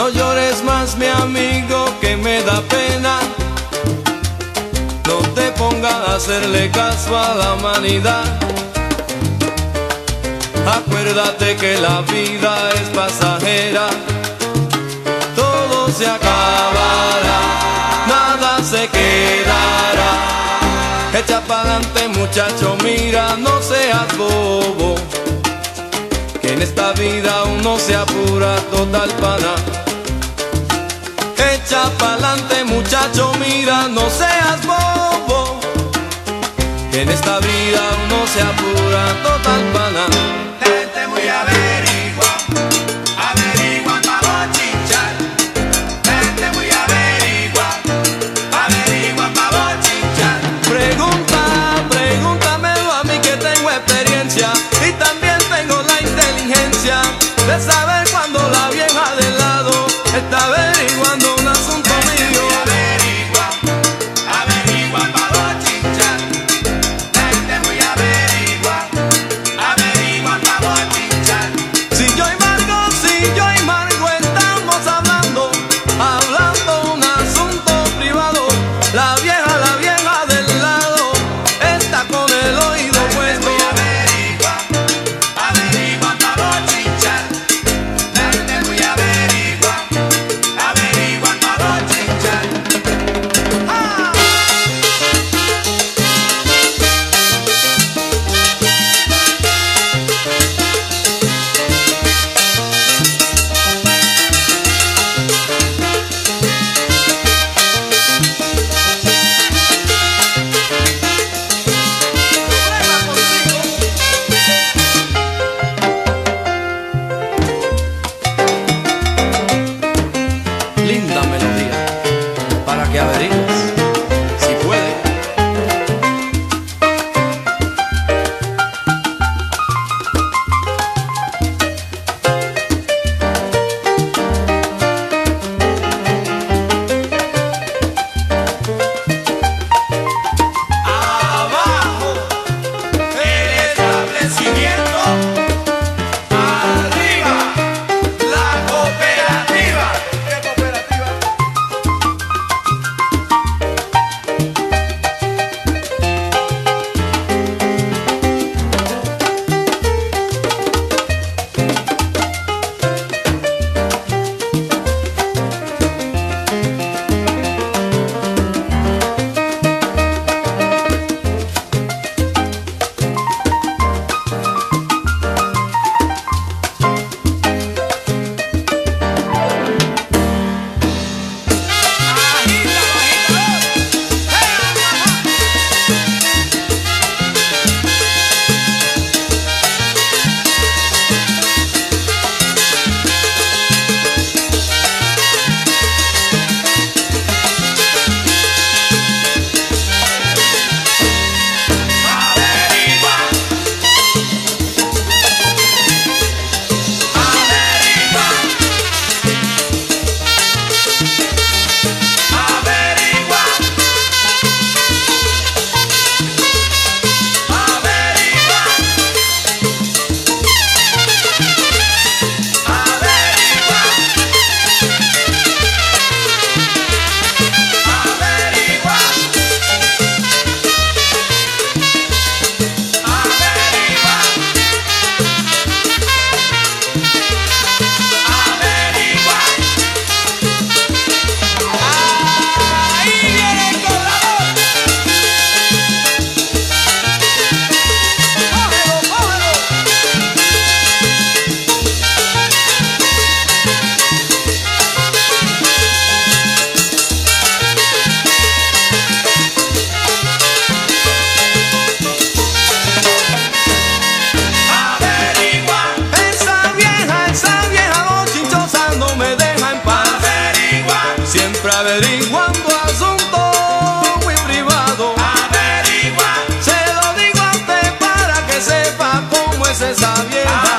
No llores más, mi amigo, que me da pena. No te pongas a hacerle caso a la humanidad. Acuérdate que la vida es pasajera. Todo se acabará, nada se quedará. Echa pa'lante muchacho, mira, no seas bobo. Que en esta vida uno se apura total pana. Echa pa'lante muchacho, mira, no seas bobo, que en esta vida uno se apura total pana. Gente muy averigua, averigua pa' bochinchar. Gente muy averigua, averigua pa' bochinchar. Pregunta, pregúntamelo a mí que tengo experiencia y también tengo la inteligencia de saber vieja.